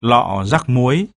lọ rắc muối.